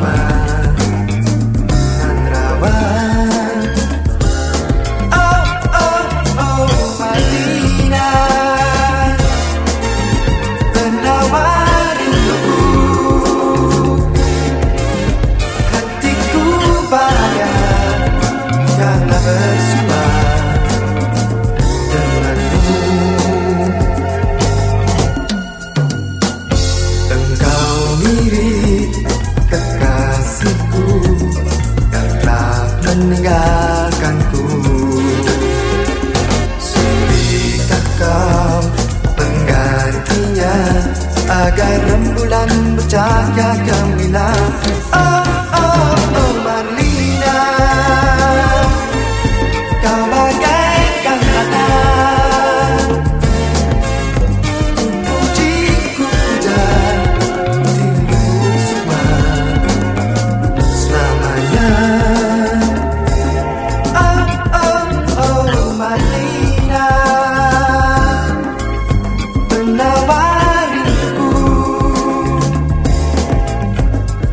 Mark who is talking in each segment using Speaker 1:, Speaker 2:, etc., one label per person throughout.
Speaker 1: بہت گن کاگار کیا اگر ملنگ جا گیا گملہ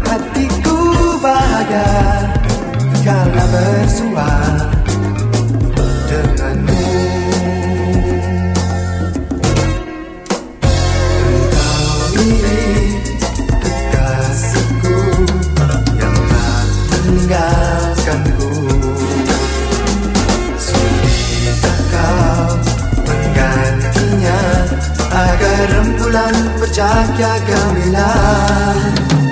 Speaker 1: hatiku bahagia karena bersua چا کیا گرام